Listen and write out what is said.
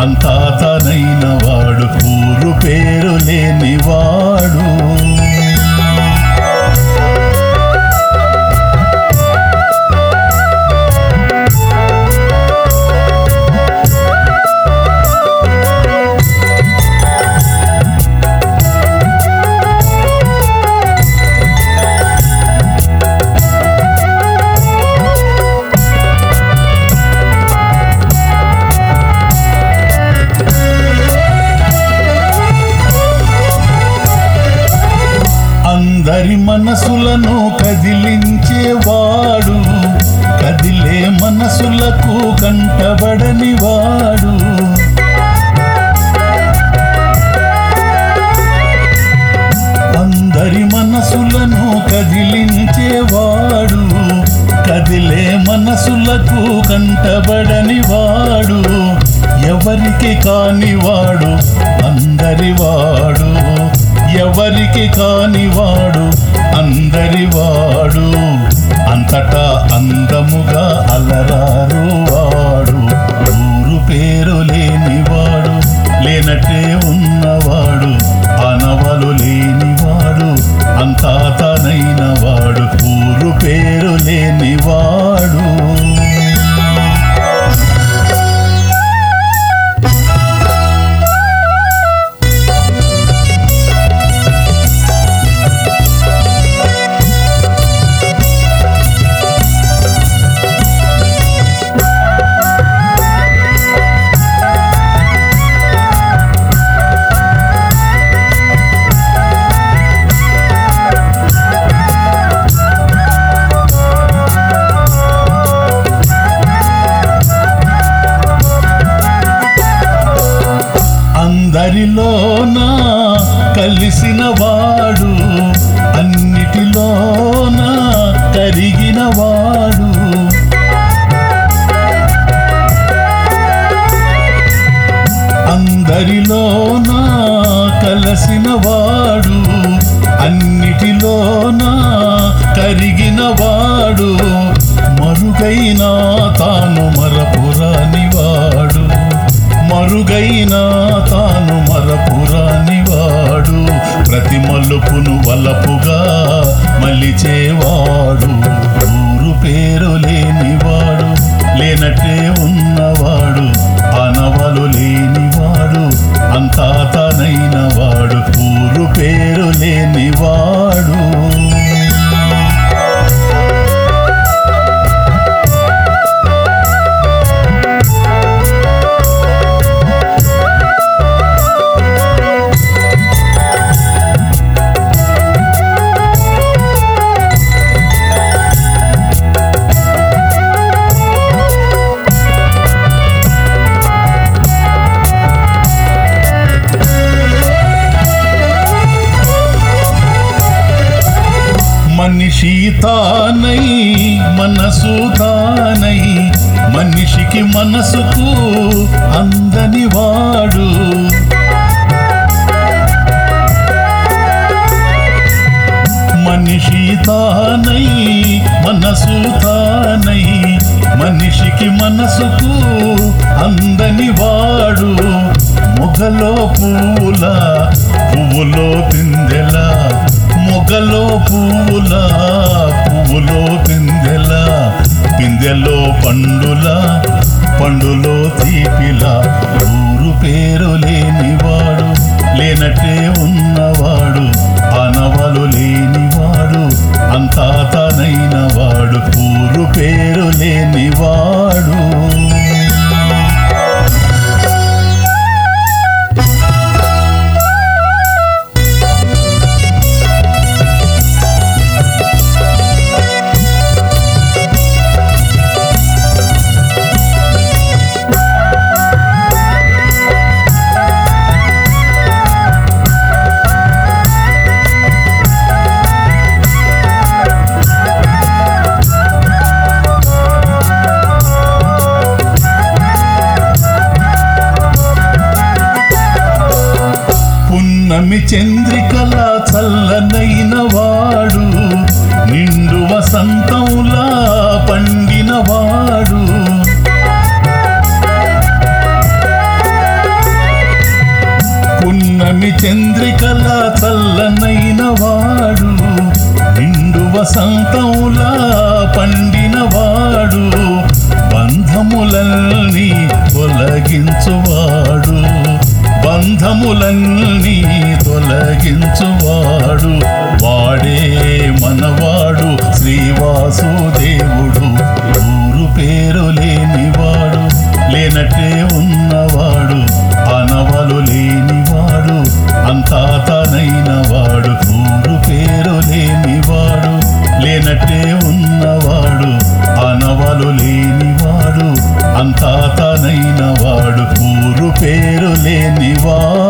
అంతా కదిలించేవాడు కదిలే మనసులకు కంటబడని వాడు అందరి మనసులను కదిలించేవాడు కదిలే మనసులకు కంటబడని వాడు ఎవరికి కానివాడు అందరి వాడు ఎవరికి కానివాడు అందరి వాడు. అంతటా అందముగా అలరారు వాడు. ఊరు పేరు లేనివాడు లేనట్టే ఉన్నవాడు. వాడు అన్నిటిలోన కరిగిన వాడు? మరుగైన తాను మరపురాని వాడు. మరుగైన తాను మరపురాని వాడు. ప్రతి మలుపును వలపుగా మలిచేవాడు. ఊరు పేరు లేనివాడు లేనట్టే ఉన్నవాడు. మనిషి తానై మనసు తానై మనిషికి మనసుకు అందని వాడు. మనిషి తానై మనసు తానై మనిషికి మనసుకు అందని వాడు. మొగలో పూల పువ్వులో తిందెలా మొగలో పూల పువ్వులో పిందెల పిందెలో పండుల పండులో తీపిలా చంద్రికల చల్లనైన వాడు నిండు వసంతంలా పండినవాడు పున్నమి చంద్రికల చల్లనైన వాడు నిండు వసంతములా పండినవాడు బంధములన్నీ తొలగించువాడు. బంధములన్నీ తొలగించువాడు. వాడే మనవాడు శ్రీవాసుదేవుడు ఊరు పేరు లేనివాడు లేనట్టే ఉన్నవాడు. అనవలు లేనివాడు అంతా తనైన వాడు ఊరు పేరు లేనివాడు లేనట్టే ఉన్నవాడు. అనవలు లేనివాడు అంతా తనైన వాడు ఊరు పేరు లేనివాడు.